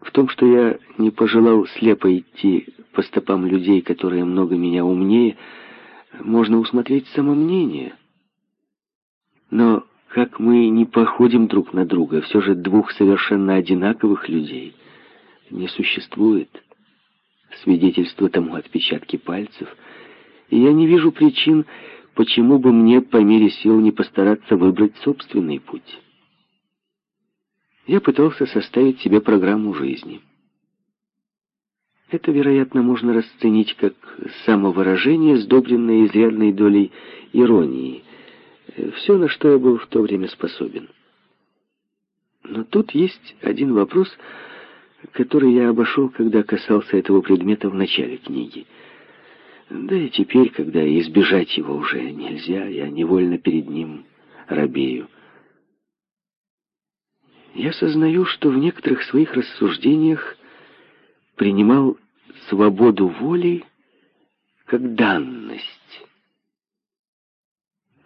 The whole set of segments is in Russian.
В том, что я не пожелал слепо идти по стопам людей, которые много меня умнее, можно усмотреть самомнение. Но как мы не походим друг на друга, все же двух совершенно одинаковых людей не существует. Свидетельство тому отпечатки пальцев. И я не вижу причин, почему бы мне по мере сил не постараться выбрать собственный путь. Я пытался составить себе программу жизни. Это, вероятно, можно расценить как самовыражение, сдобренное изрядной долей иронии. Все, на что я был в то время способен. Но тут есть один вопрос, который я обошел, когда касался этого предмета в начале книги. Да и теперь, когда избежать его уже нельзя, я невольно перед ним робею. Я сознаю, что в некоторых своих рассуждениях принимал свободу воли как данность.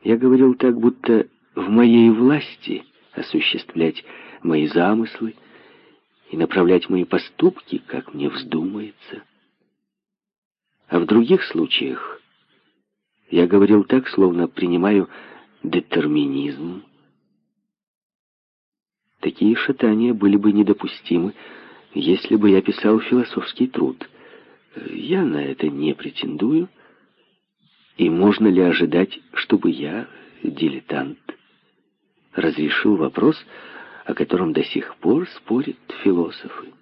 Я говорил так, будто в моей власти осуществлять мои замыслы и направлять мои поступки, как мне вздумается. А в других случаях я говорил так, словно принимаю детерминизм. Такие шатания были бы недопустимы, если бы я писал философский труд. Я на это не претендую. И можно ли ожидать, чтобы я, дилетант, разрешил вопрос, о котором до сих пор спорят философы?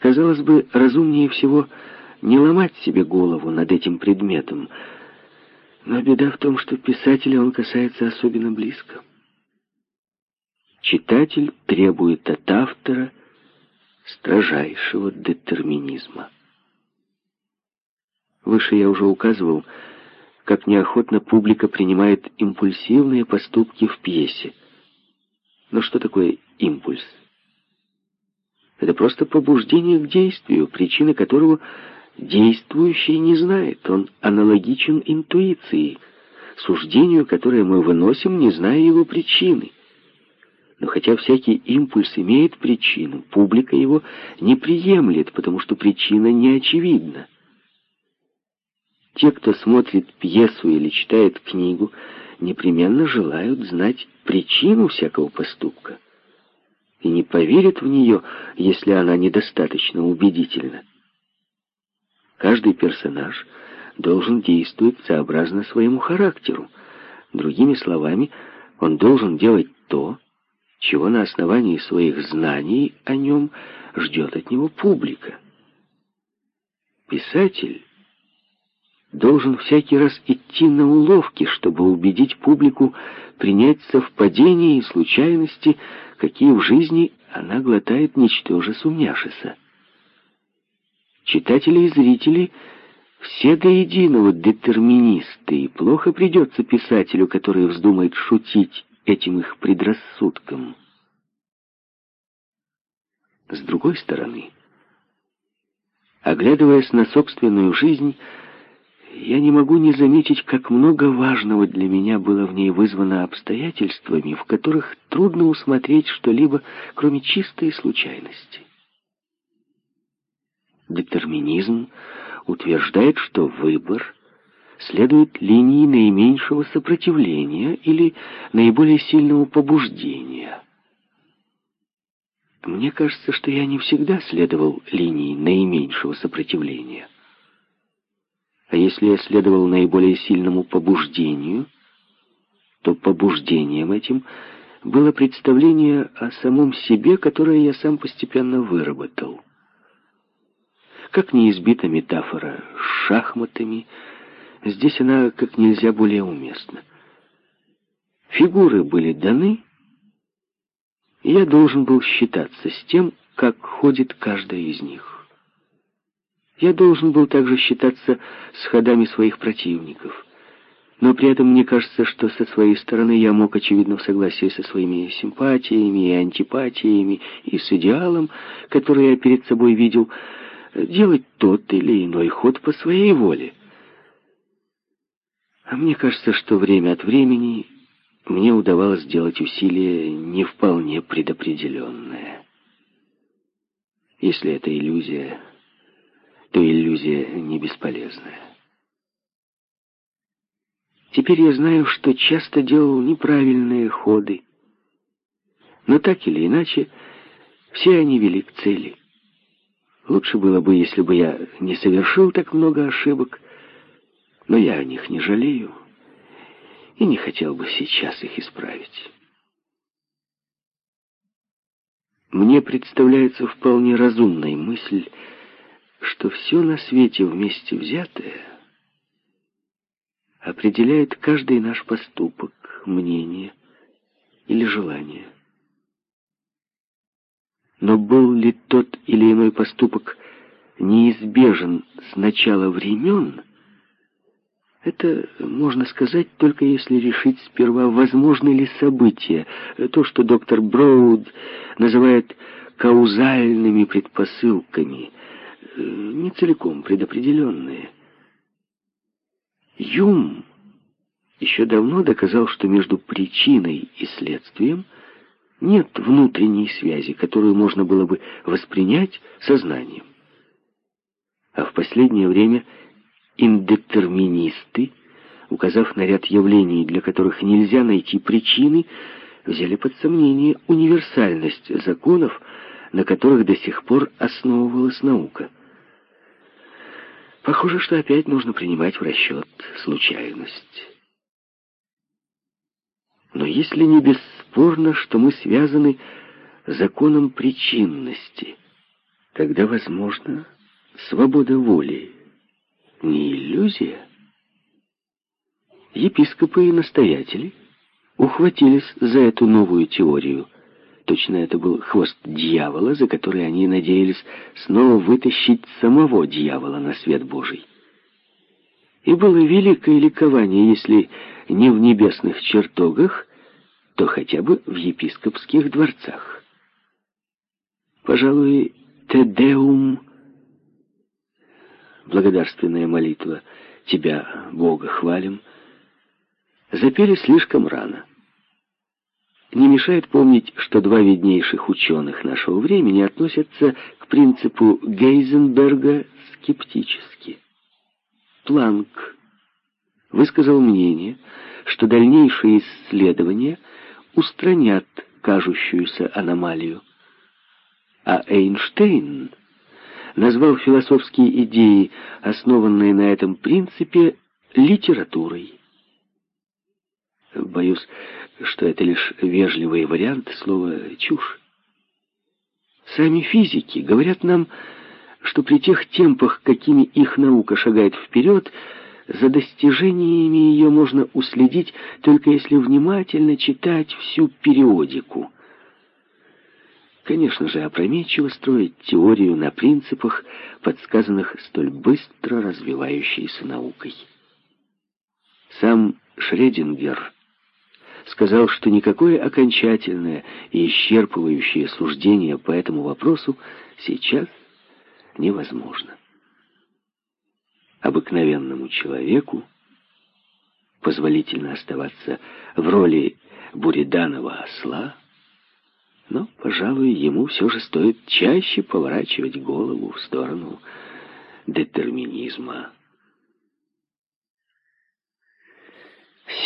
Казалось бы, разумнее всего не ломать себе голову над этим предметом, но беда в том, что писателя он касается особенно близко. Читатель требует от автора строжайшего детерминизма. Выше я уже указывал, как неохотно публика принимает импульсивные поступки в пьесе. Но что такое импульс? Это просто побуждение к действию, причины которого действующий не знает. Он аналогичен интуиции, суждению, которое мы выносим, не зная его причины. Но хотя всякий импульс имеет причину, публика его не приемлет, потому что причина не очевидна. Те, кто смотрит пьесу или читает книгу, непременно желают знать причину всякого поступка и не поверят в нее, если она недостаточно убедительна. Каждый персонаж должен действовать сообразно своему характеру. Другими словами, он должен делать то, чего на основании своих знаний о нем ждет от него публика. Писатель должен всякий раз идти на уловки, чтобы убедить публику принять совпадения и случайности, какие в жизни она глотает, ничтоже сумняшися. Читатели и зрители все до единого детерминисты, и плохо придется писателю, который вздумает шутить этим их предрассудкам. С другой стороны, оглядываясь на собственную жизнь, я не могу не заметить, как много важного для меня было в ней вызвано обстоятельствами, в которых трудно усмотреть что-либо, кроме чистой случайности. Детерминизм утверждает, что выбор следует линии наименьшего сопротивления или наиболее сильного побуждения. Мне кажется, что я не всегда следовал линии наименьшего сопротивления. А если я следовал наиболее сильному побуждению, то побуждением этим было представление о самом себе, которое я сам постепенно выработал. Как не избита метафора с шахматами, Здесь она как нельзя более уместна. Фигуры были даны, и я должен был считаться с тем, как ходит каждая из них. Я должен был также считаться с ходами своих противников. Но при этом мне кажется, что со своей стороны я мог, очевидно, в согласии со своими симпатиями и антипатиями и с идеалом, который я перед собой видел, делать тот или иной ход по своей воле. А мне кажется, что время от времени мне удавалось сделать усилие не вполне предопределенное. Если это иллюзия, то иллюзия не бесполезная. Теперь я знаю, что часто делал неправильные ходы, но так или иначе, все они вели к цели. Лучше было бы, если бы я не совершил так много ошибок, но я о них не жалею и не хотел бы сейчас их исправить. Мне представляется вполне разумной мысль, что все на свете вместе взятое определяет каждый наш поступок, мнение или желание. Но был ли тот или иной поступок неизбежен с начала времен, это можно сказать только если решить сперва, возможны ли события, то, что доктор Броуд называет каузальными предпосылками, не целиком предопределенные. Юм еще давно доказал, что между причиной и следствием нет внутренней связи, которую можно было бы воспринять сознанием. А в последнее время индетерминисты, указав на ряд явлений, для которых нельзя найти причины, взяли под сомнение универсальность законов, на которых до сих пор основывалась наука. Похоже, что опять нужно принимать в расчет случайность. Но если не бесспорно, что мы связаны законом причинности, тогда, возможно, свобода воли не иллюзия. Епископы и настоятели ухватились за эту новую теорию. Точно это был хвост дьявола, за который они надеялись снова вытащить самого дьявола на свет Божий. И было великое ликование, если не в небесных чертогах, то хотя бы в епископских дворцах. Пожалуй, «Тедеум» благодарственная молитва «Тебя, Бога, хвалим», запели слишком рано. Не мешает помнить, что два виднейших ученых нашего времени относятся к принципу Гейзенберга скептически. Планк высказал мнение, что дальнейшие исследования устранят кажущуюся аномалию. А Эйнштейн назвал философские идеи, основанные на этом принципе, литературой. Боюсь, что это лишь вежливый вариант слова «чушь». Сами физики говорят нам, что при тех темпах, какими их наука шагает вперед, за достижениями ее можно уследить, только если внимательно читать всю периодику. Конечно же, опрометчиво строить теорию на принципах, подсказанных столь быстро развивающейся наукой. Сам Шредингер сказал, что никакое окончательное и исчерпывающее суждение по этому вопросу сейчас невозможно. Обыкновенному человеку позволительно оставаться в роли буриданова осла, но, пожалуй, ему все же стоит чаще поворачивать голову в сторону детерминизма.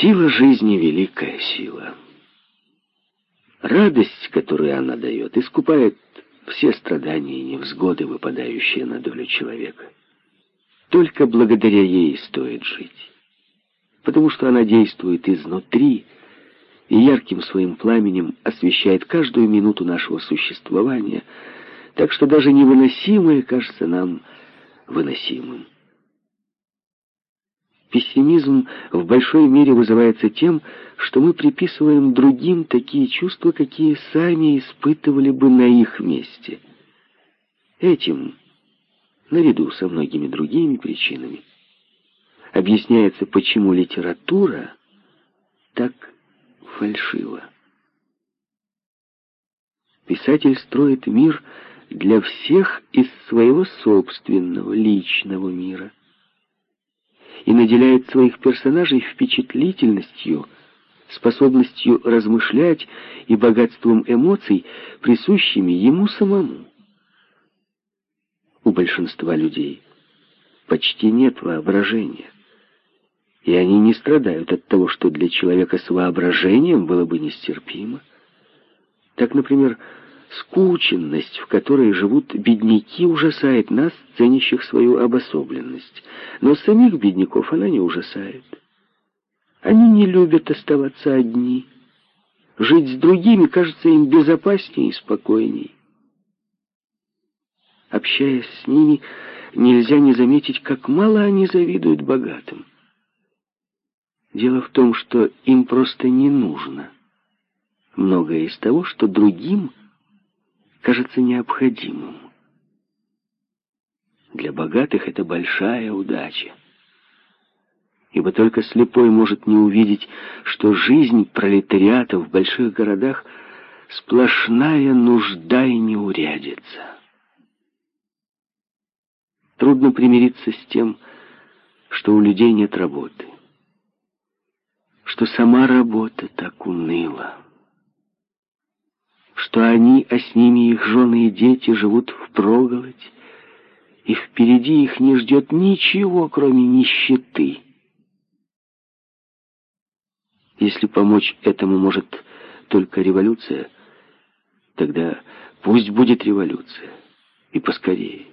Сила жизни — великая сила. Радость, которую она дает, искупает все страдания и невзгоды, выпадающие на долю человека. Только благодаря ей стоит жить, потому что она действует изнутри, и ярким своим пламенем освещает каждую минуту нашего существования, так что даже невыносимое кажется нам выносимым. Пессимизм в большой мере вызывается тем, что мы приписываем другим такие чувства, какие сами испытывали бы на их месте. Этим, наряду со многими другими причинами, объясняется, почему литература так фальшиво. Писатель строит мир для всех из своего собственного личного мира и наделяет своих персонажей впечатлительностью, способностью размышлять и богатством эмоций, присущими ему самому. у большинства людей почти нет воображения. И они не страдают от того, что для человека с воображением было бы нестерпимо. Так, например, скученность, в которой живут бедняки, ужасает нас, ценящих свою обособленность. Но самих бедняков она не ужасает. Они не любят оставаться одни. Жить с другими кажется им безопаснее и спокойней. Общаясь с ними, нельзя не заметить, как мало они завидуют богатым. Дело в том, что им просто не нужно. Многое из того, что другим кажется необходимым. Для богатых это большая удача. Ибо только слепой может не увидеть, что жизнь пролетариата в больших городах сплошная нужда и неурядица. Трудно примириться с тем, что у людей нет работы, что сама работа так уныла, что они, а с ними их жены и дети живут впроголодь, и впереди их не ждет ничего, кроме нищеты. Если помочь этому может только революция, тогда пусть будет революция, и поскорее.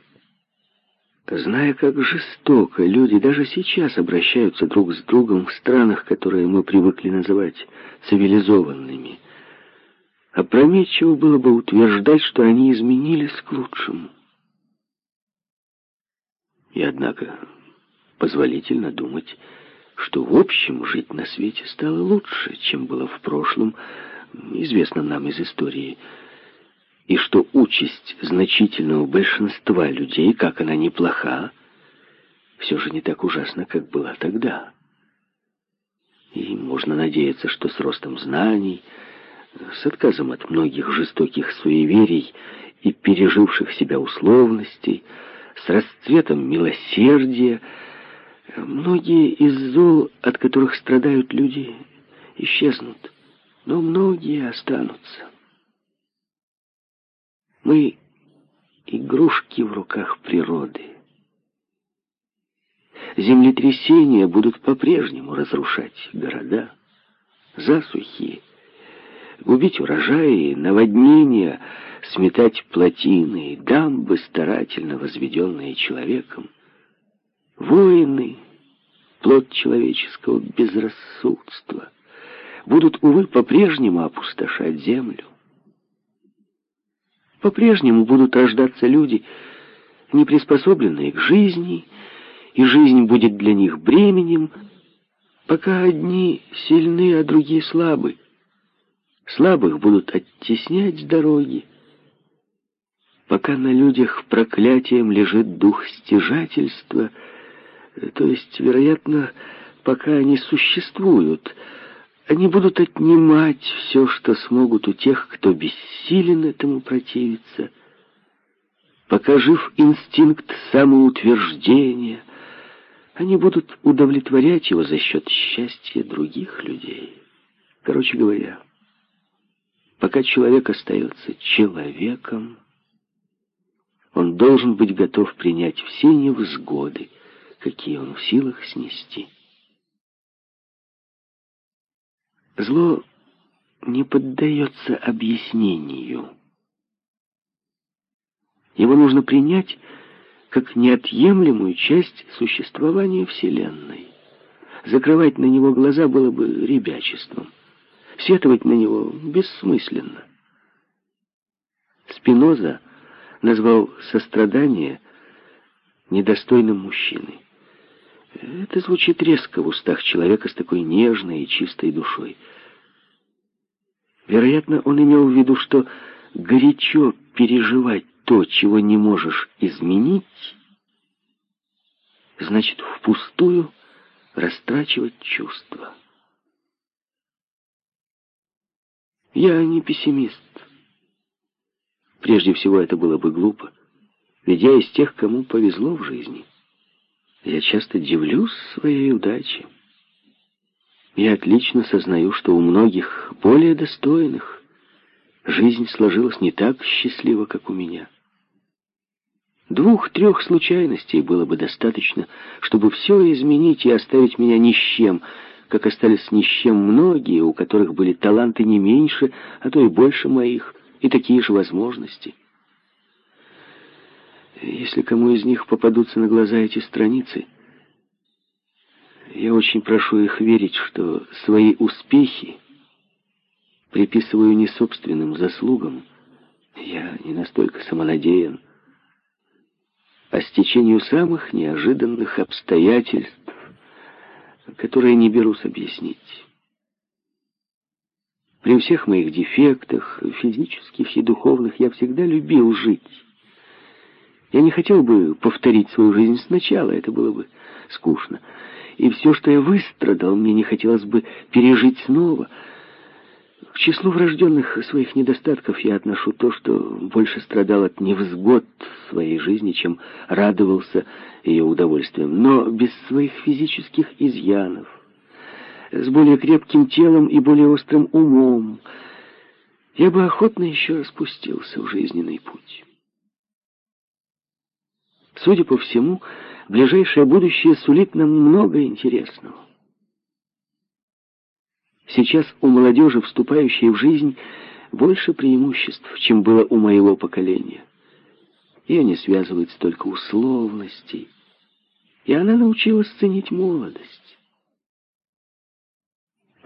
Зная, как жестоко люди даже сейчас обращаются друг с другом в странах, которые мы привыкли называть цивилизованными, опрометчиво было бы утверждать, что они изменились к лучшему. И однако позволительно думать, что в общем жить на свете стало лучше, чем было в прошлом, известном нам из истории и что участь значительного большинства людей, как она неплоха, все же не так ужасна, как была тогда. И можно надеяться, что с ростом знаний, с отказом от многих жестоких суеверий и переживших себя условностей, с расцветом милосердия, многие из зол, от которых страдают люди, исчезнут, но многие останутся. Мы игрушки в руках природы. Землетрясения будут по-прежнему разрушать города, засухи, губить урожаи, наводнения, сметать плотины и дамбы, старательно возведенные человеком. Воины, плод человеческого безрассудства, будут, увы, по-прежнему опустошать землю. По-прежнему будут рождаться люди, не приспособленные к жизни, и жизнь будет для них бременем, пока одни сильны, а другие слабы. Слабых будут оттеснять с дороги. Пока на людях проклятием лежит дух стяжательства, то есть, вероятно, пока они существуют — они будут отнимать все, что смогут у тех, кто бессилен этому противиться. Пока жив инстинкт самоутверждения, они будут удовлетворять его за счет счастья других людей. Короче говоря, пока человек остается человеком, он должен быть готов принять все невзгоды, какие он в силах снести. Зло не поддается объяснению. Его нужно принять как неотъемлемую часть существования Вселенной. Закрывать на него глаза было бы ребячеством. Сетовать на него бессмысленно. Спиноза назвал сострадание недостойным мужчины. Это звучит резко в устах человека с такой нежной и чистой душой. Вероятно, он имел в виду, что горячо переживать то, чего не можешь изменить, значит впустую растрачивать чувства. Я не пессимист. Прежде всего, это было бы глупо, ведь я из тех, кому повезло в жизни. Я часто дивлюсь своей удаче. Я отлично сознаю, что у многих более достойных жизнь сложилась не так счастливо, как у меня. Двух-трех случайностей было бы достаточно, чтобы все изменить и оставить меня ни с чем, как остались ни с чем многие, у которых были таланты не меньше, а то и больше моих, и такие же возможности. Если кому из них попадутся на глаза эти страницы, я очень прошу их верить, что свои успехи приписываю не собственным заслугам, я не настолько самонадеян, а стечению самых неожиданных обстоятельств, которые не берусь объяснить. При всех моих дефектах, физических и духовных, я всегда любил жить. Я не хотел бы повторить свою жизнь сначала, это было бы скучно. И все, что я выстрадал, мне не хотелось бы пережить снова — к числу врожденных своих недостатков я отношу то, что больше страдал от невзгод своей жизни, чем радовался ее удовольствием, но без своих физических изъянов, с более крепким телом и более острым умом, я бы охотно еще спустился в жизненный путь. Судя по всему, ближайшее будущее сулит нам много интересного. Сейчас у молодежи, вступающей в жизнь, больше преимуществ, чем было у моего поколения. Ее не связывает столько условностей, и она научилась ценить молодость.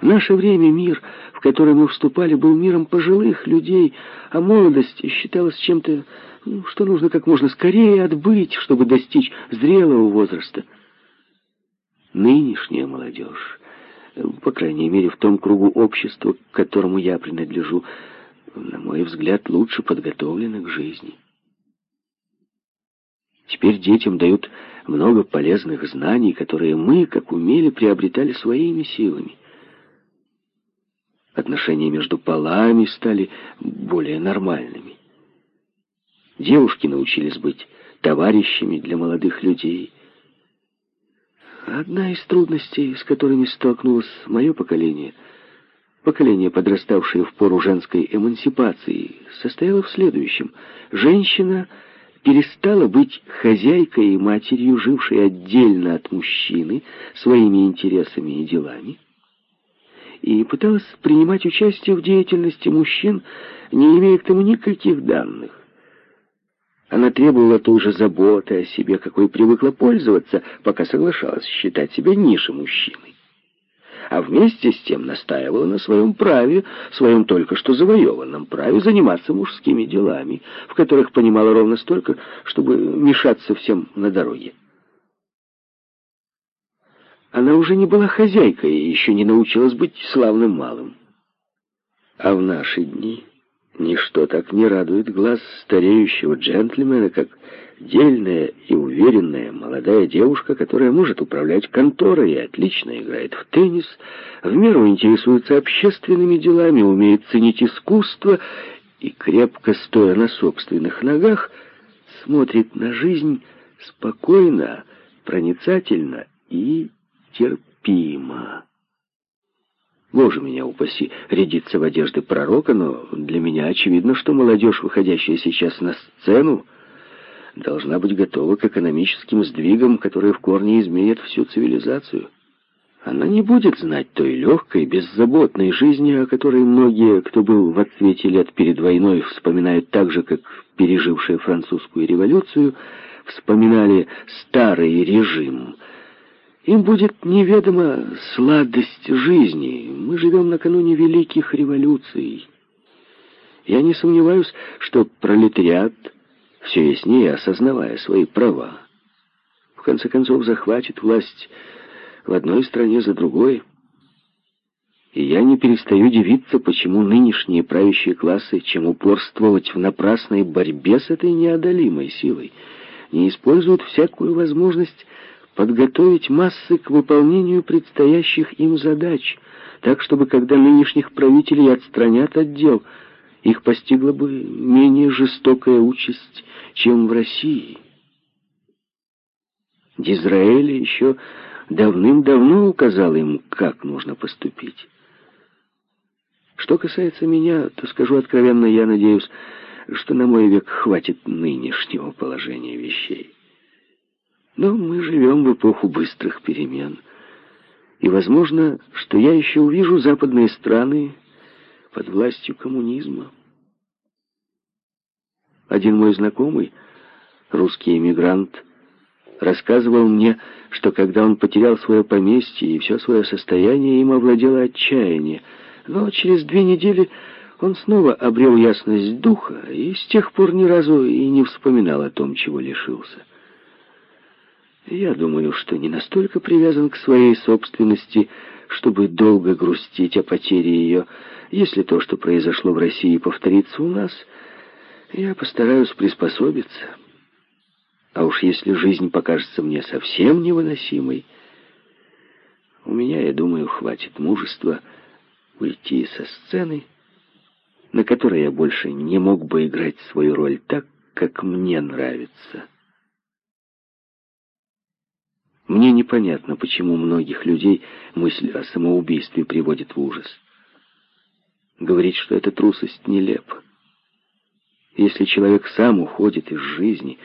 В наше время мир, в который мы вступали, был миром пожилых людей, а молодость считалась чем-то, ну, что нужно как можно скорее отбыть, чтобы достичь зрелого возраста. Нынешняя молодежь по крайней мере, в том кругу общества, к которому я принадлежу, на мой взгляд, лучше подготовлены к жизни. Теперь детям дают много полезных знаний, которые мы, как умели, приобретали своими силами. Отношения между полами стали более нормальными. Девушки научились быть товарищами для молодых людей – Одна из трудностей, с которыми столкнулось мое поколение, поколение, подраставшее в пору женской эмансипации, состояло в следующем. Женщина перестала быть хозяйкой и матерью, жившей отдельно от мужчины, своими интересами и делами, и пыталась принимать участие в деятельности мужчин, не имея к тому никаких данных. Она требовала той же заботы о себе, какой привыкла пользоваться, пока соглашалась считать себя ниже мужчиной. А вместе с тем настаивала на своем праве, своем только что завоеванном праве заниматься мужскими делами, в которых понимала ровно столько, чтобы мешаться всем на дороге. Она уже не была хозяйкой и еще не научилась быть славным малым. А в наши дни... Ничто так не радует глаз стареющего джентльмена, как дельная и уверенная молодая девушка, которая может управлять конторой и отлично играет в теннис, в меру интересуется общественными делами, умеет ценить искусство и, крепко стоя на собственных ногах, смотрит на жизнь спокойно, проницательно и терпимо. Боже меня упаси, рядиться в одежды пророка, но для меня очевидно, что молодежь, выходящая сейчас на сцену, должна быть готова к экономическим сдвигам, которые в корне изменят всю цивилизацию. Она не будет знать той легкой, беззаботной жизни, о которой многие, кто был в отсвете лет перед войной, вспоминают так же, как пережившие французскую революцию, вспоминали старый режим – им будет неведома сладость жизни. Мы живем накануне великих революций. Я не сомневаюсь, что пролетариат, все яснее осознавая свои права, в конце концов захватит власть в одной стране за другой. И я не перестаю удивиться, почему нынешние правящие классы, чем упорствовать в напрасной борьбе с этой неодолимой силой, не используют всякую возможность подготовить массы к выполнению предстоящих им задач, так, чтобы, когда нынешних правителей отстранят от дел, их постигла бы менее жестокая участь, чем в России. Дизраэль еще давным-давно указал им, как нужно поступить. Что касается меня, то скажу откровенно, я надеюсь, что на мой век хватит нынешнего положения вещей. Но мы живем в эпоху быстрых перемен. И возможно, что я еще увижу западные страны под властью коммунизма. Один мой знакомый, русский эмигрант, рассказывал мне, что когда он потерял свое поместье и все свое состояние, им овладело отчаяние. Но через две недели он снова обрел ясность духа и с тех пор ни разу и не вспоминал о том, чего лишился. Я думаю, что не настолько привязан к своей собственности, чтобы долго грустить о потере ее. Если то, что произошло в России, повторится у нас, я постараюсь приспособиться. А уж если жизнь покажется мне совсем невыносимой, у меня, я думаю, хватит мужества уйти со сцены, на которой я больше не мог бы играть свою роль так, как мне нравится. Мне непонятно, почему многих людей мысль о самоубийстве приводит в ужас. Говорить, что эта трусость нелепа. Если человек сам уходит из жизни,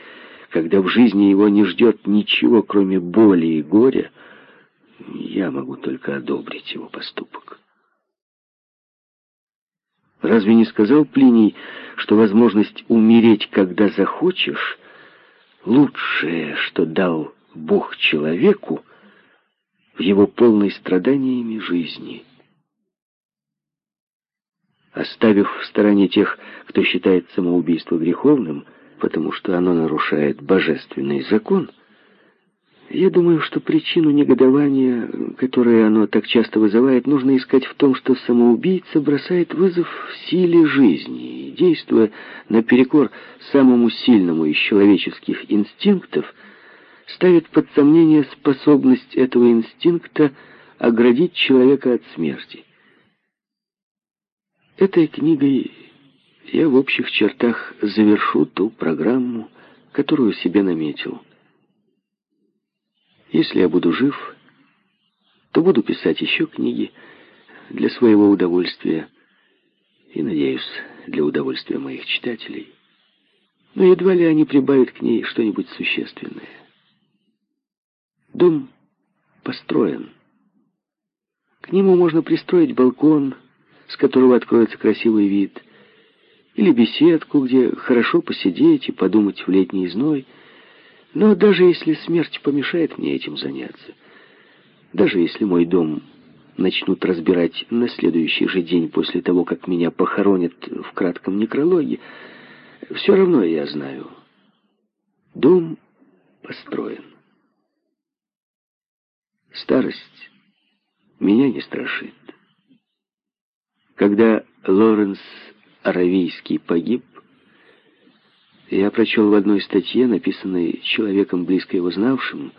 когда в жизни его не ждет ничего, кроме боли и горя, я могу только одобрить его поступок. Разве не сказал Плиний, что возможность умереть, когда захочешь, лучшее, что дал Бог человеку в его полной страданиями жизни? Оставив в стороне тех, кто считает самоубийство греховным, потому что оно нарушает божественный закон, я думаю, что причину негодования, которое оно так часто вызывает, нужно искать в том, что самоубийца бросает вызов силе жизни и, действуя наперекор самому сильному из человеческих инстинктов, ставит под сомнение способность этого инстинкта оградить человека от смерти. Этой книгой я в общих чертах завершу ту программу, которую себе наметил. Если я буду жив, то буду писать еще книги для своего удовольствия и, надеюсь, для удовольствия моих читателей. Но едва ли они прибавят к ней что-нибудь существенное. Дом построен. К нему можно пристроить балкон, с которого откроется красивый вид, или беседку, где хорошо посидеть и подумать в летний зной. Но даже если смерть помешает мне этим заняться, даже если мой дом начнут разбирать на следующий же день после того, как меня похоронят в кратком некрологе, все равно я знаю, дом построен. Старость меня не страшит. Когда Лоренс Аравийский погиб, я прочел в одной статье, написанной человеком, близко его знавшим,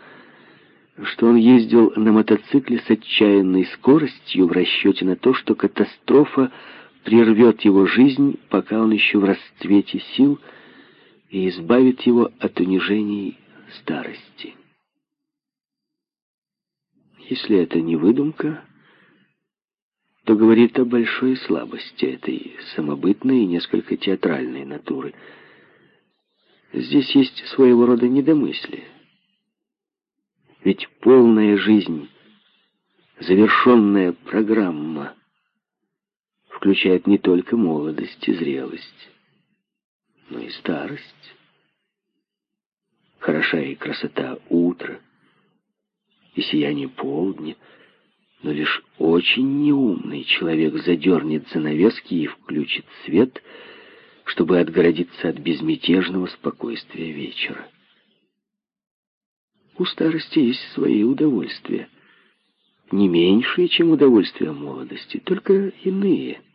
что он ездил на мотоцикле с отчаянной скоростью в расчете на то, что катастрофа прервет его жизнь, пока он еще в расцвете сил, и избавит его от унижений старости. Если это не выдумка, то говорит о большой слабости этой самобытной и несколько театральной натуры. Здесь есть своего рода недомыслие. Ведь полная жизнь, завершенная программа, включает не только молодость и зрелость, но и старость. Хороша и красота утра, и сияние полдня — но лишь очень неумный человек задернет занавески и включит свет, чтобы отгородиться от безмятежного спокойствия вечера. У старости есть свои удовольствия, не меньшие, чем удовольствия молодости, только иные —